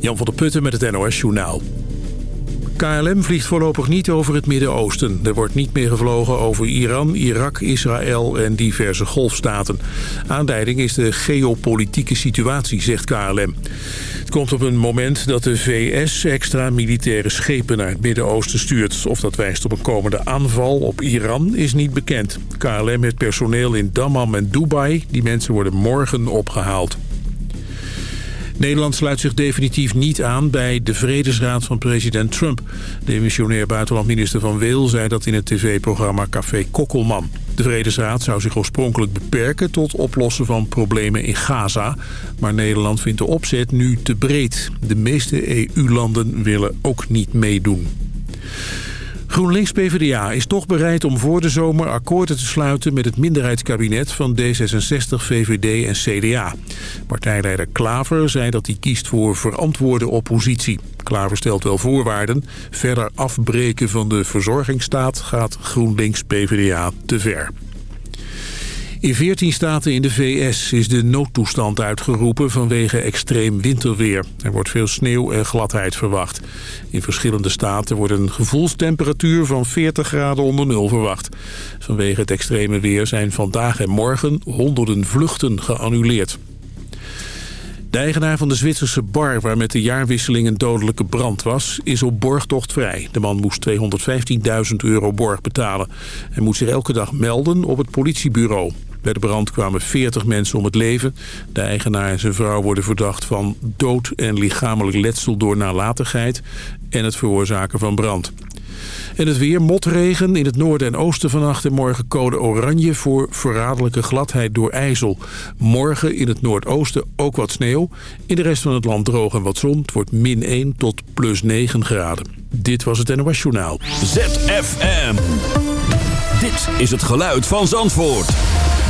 Jan van der Putten met het NOS Journaal. KLM vliegt voorlopig niet over het Midden-Oosten. Er wordt niet meer gevlogen over Iran, Irak, Israël en diverse golfstaten. Aanleiding is de geopolitieke situatie, zegt KLM. Het komt op een moment dat de VS extra militaire schepen naar het Midden-Oosten stuurt. Of dat wijst op een komende aanval op Iran is niet bekend. KLM heeft personeel in Dammam en Dubai. Die mensen worden morgen opgehaald. Nederland sluit zich definitief niet aan bij de vredesraad van president Trump. De missionair buitenlandminister Van Weel zei dat in het tv-programma Café Kokkelman. De vredesraad zou zich oorspronkelijk beperken tot oplossen van problemen in Gaza. Maar Nederland vindt de opzet nu te breed. De meeste EU-landen willen ook niet meedoen. GroenLinks-PVDA is toch bereid om voor de zomer akkoorden te sluiten met het minderheidskabinet van D66, VVD en CDA. Partijleider Klaver zei dat hij kiest voor verantwoorde oppositie. Klaver stelt wel voorwaarden. Verder afbreken van de verzorgingsstaat gaat GroenLinks-PVDA te ver. In 14 staten in de VS is de noodtoestand uitgeroepen vanwege extreem winterweer. Er wordt veel sneeuw en gladheid verwacht. In verschillende staten wordt een gevoelstemperatuur van 40 graden onder nul verwacht. Vanwege het extreme weer zijn vandaag en morgen honderden vluchten geannuleerd. De eigenaar van de Zwitserse bar waar met de jaarwisseling een dodelijke brand was... is op borgtocht vrij. De man moest 215.000 euro borg betalen. Hij moet zich elke dag melden op het politiebureau. Bij de brand kwamen 40 mensen om het leven. De eigenaar en zijn vrouw worden verdacht van dood en lichamelijk letsel door nalatigheid... en het veroorzaken van brand. En het weer, motregen in het noorden en oosten vannacht en morgen code oranje voor verraderlijke gladheid door ijzel. Morgen in het noordoosten ook wat sneeuw. In de rest van het land droog en wat zon. Het wordt min 1 tot plus 9 graden. Dit was het NOS Journaal. ZFM. Dit is het geluid van Zandvoort.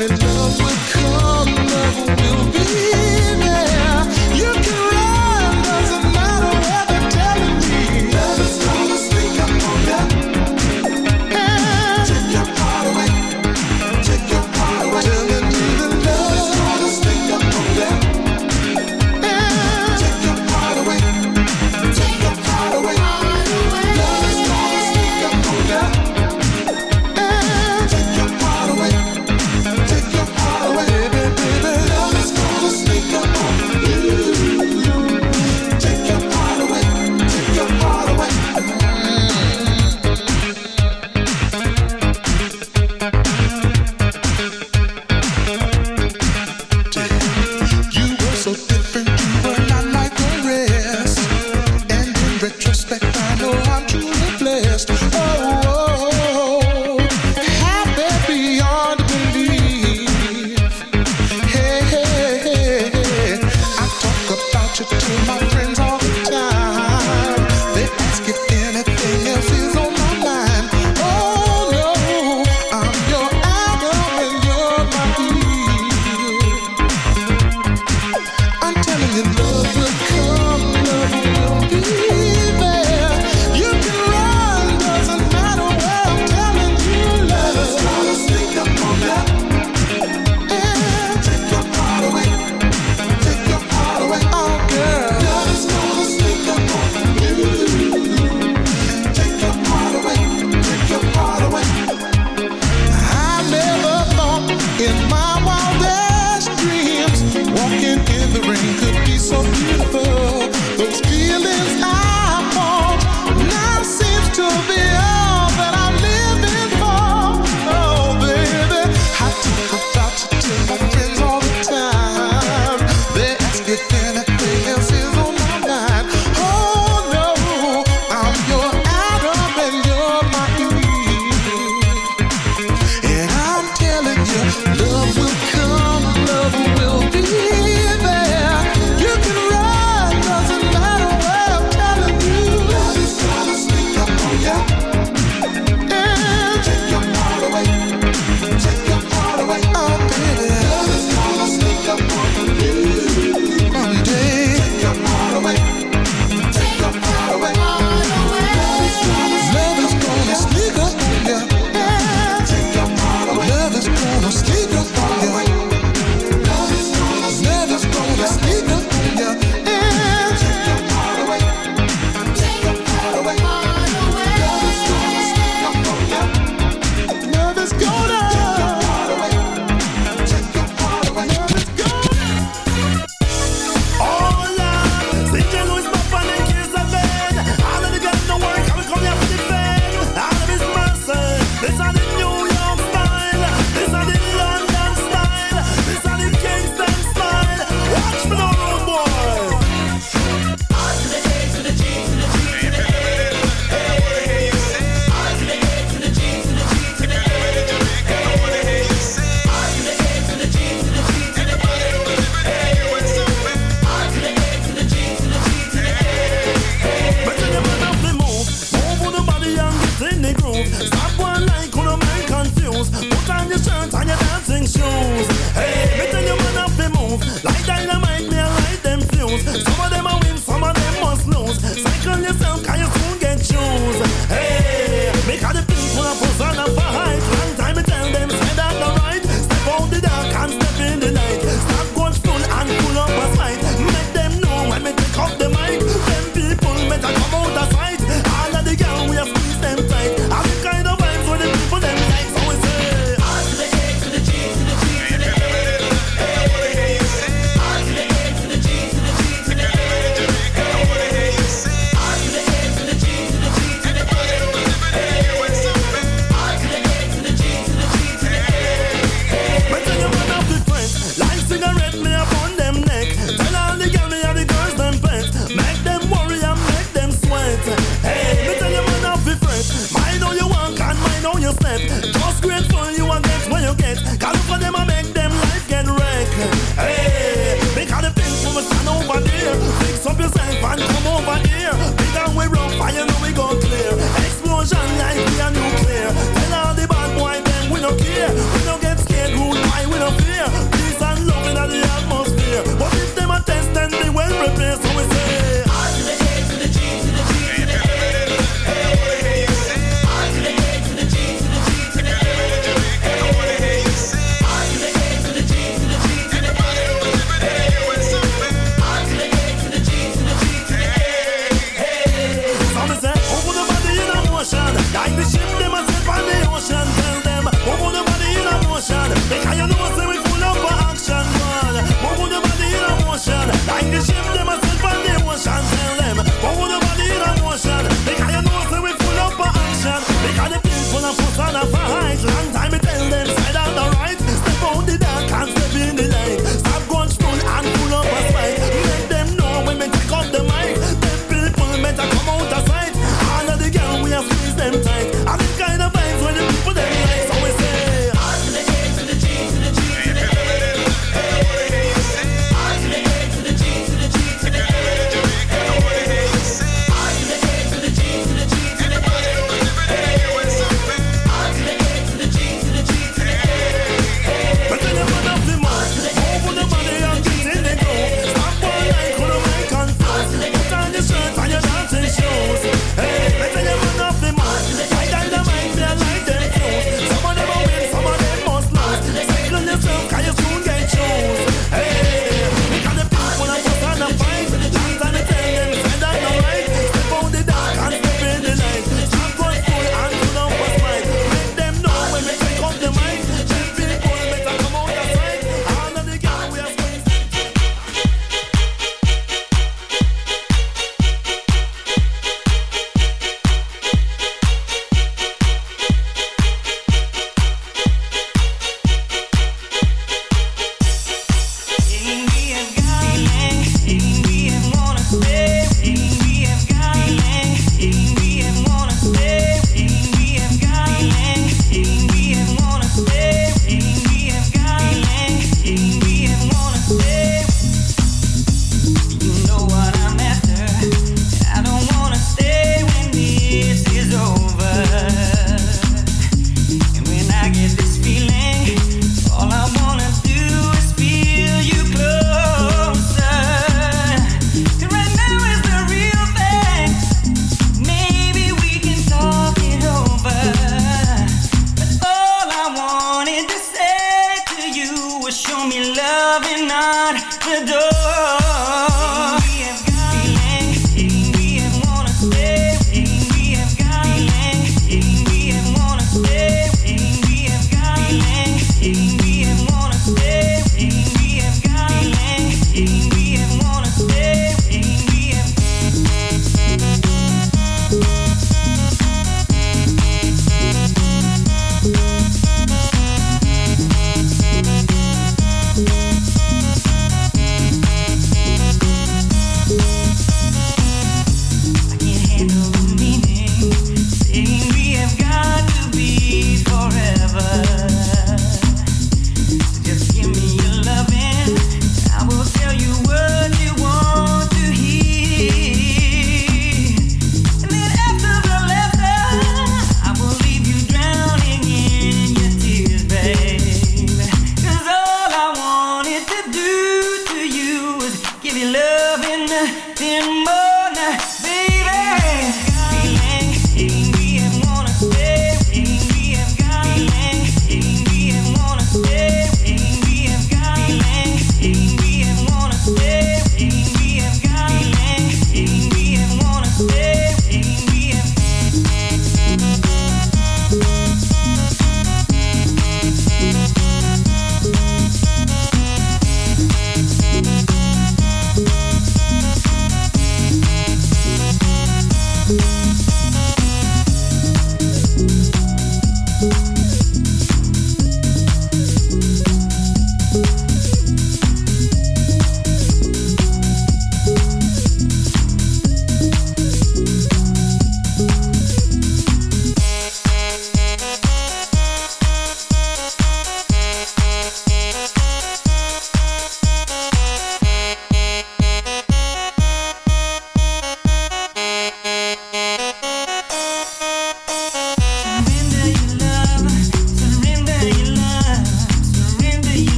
in love with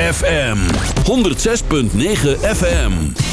ZFM 106.9 FM.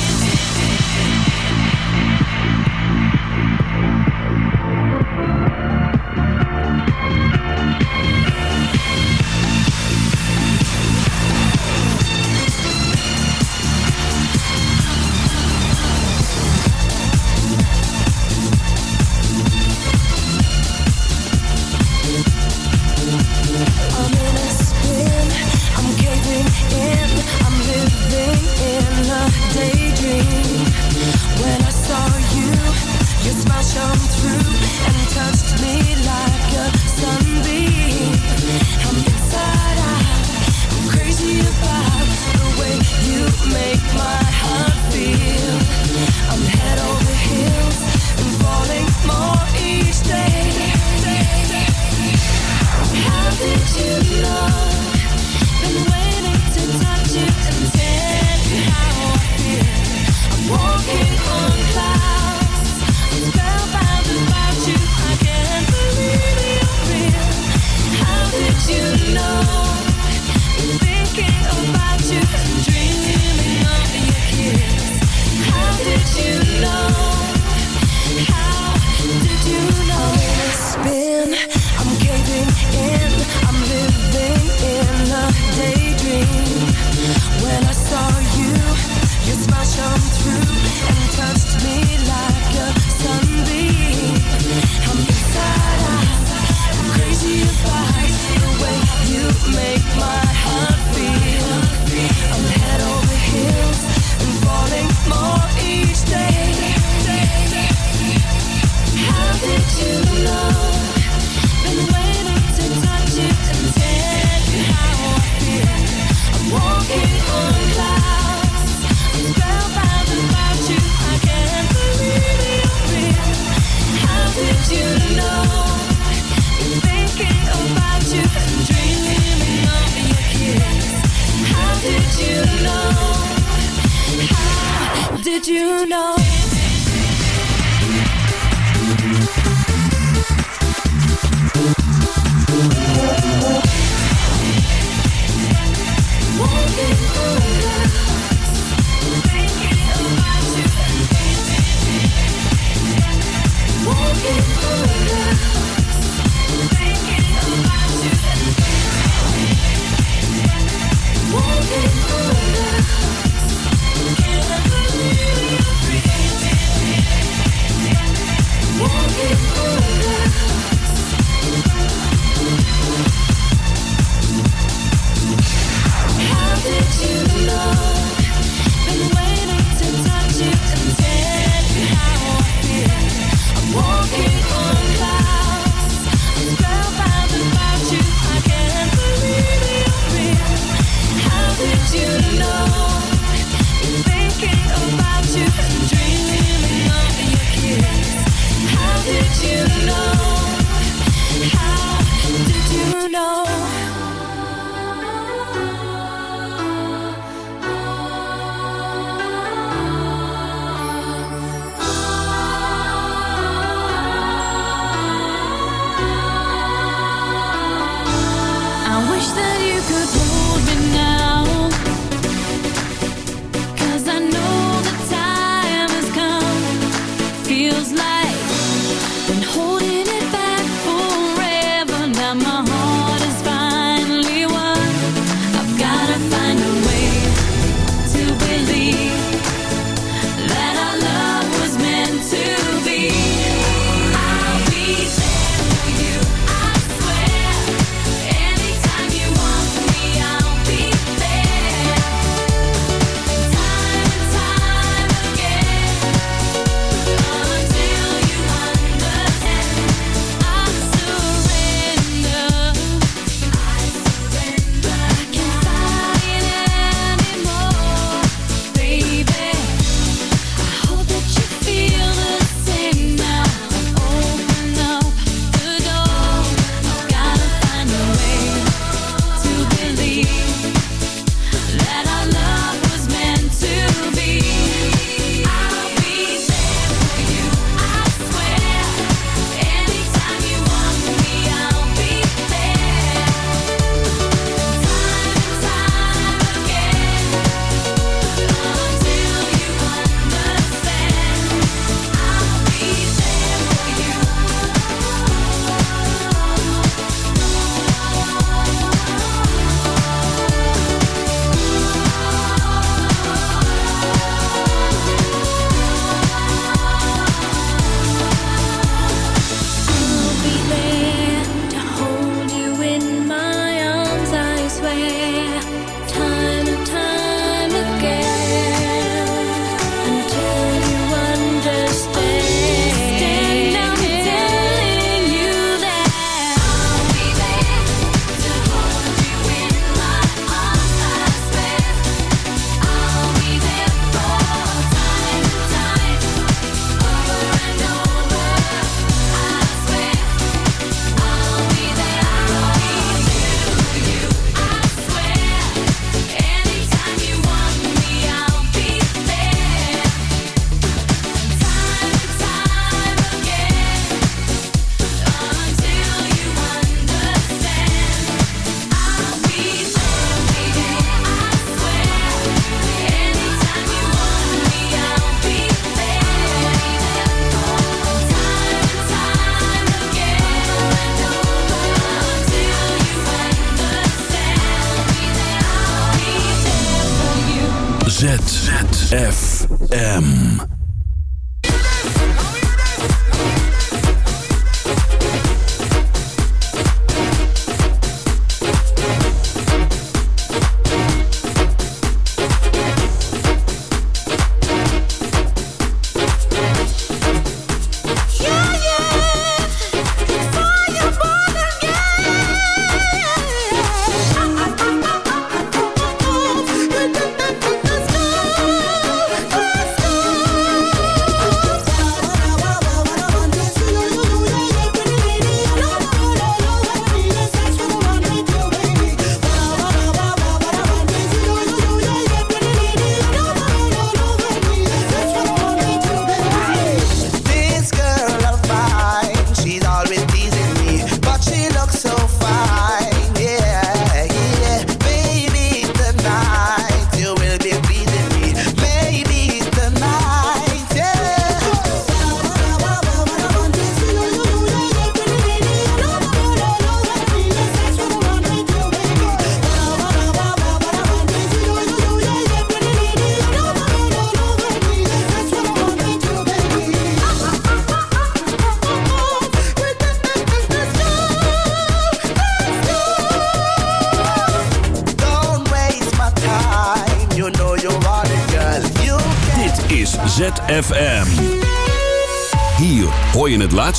ZFM.